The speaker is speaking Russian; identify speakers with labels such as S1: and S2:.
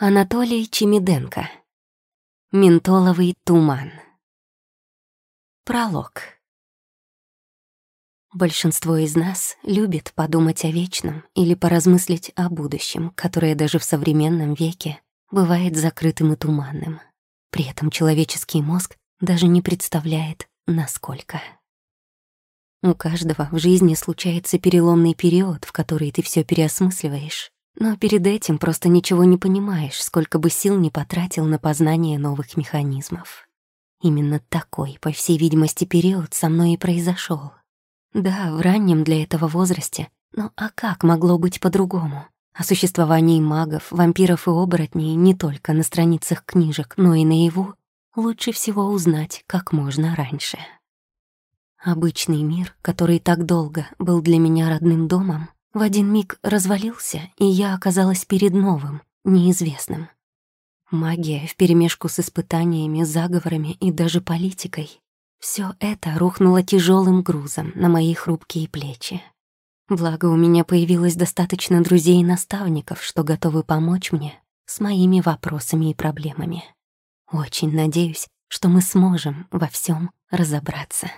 S1: Анатолий Чемиденко. Ментоловый туман. Пролог. Большинство из нас любит подумать о вечном или поразмыслить о будущем, которое даже в современном веке бывает закрытым и туманным. При этом человеческий мозг даже не представляет, насколько. У каждого в жизни случается переломный период, в который ты все переосмысливаешь, но перед этим просто ничего не понимаешь, сколько бы сил не потратил на познание новых механизмов. Именно такой, по всей видимости, период со мной и произошел. Да, в раннем для этого возрасте, но а как могло быть по-другому? О существовании магов, вампиров и оборотней не только на страницах книжек, но и наяву лучше всего узнать как можно раньше. Обычный мир, который так долго был для меня родным домом, в один миг развалился, и я оказалась перед новым, неизвестным. Магия вперемешку с испытаниями, заговорами и даже политикой. Все это рухнуло тяжелым грузом на мои хрупкие плечи. Благо, у меня появилось достаточно друзей и наставников, что готовы помочь мне с моими вопросами и проблемами. Очень надеюсь, что мы сможем во всем разобраться.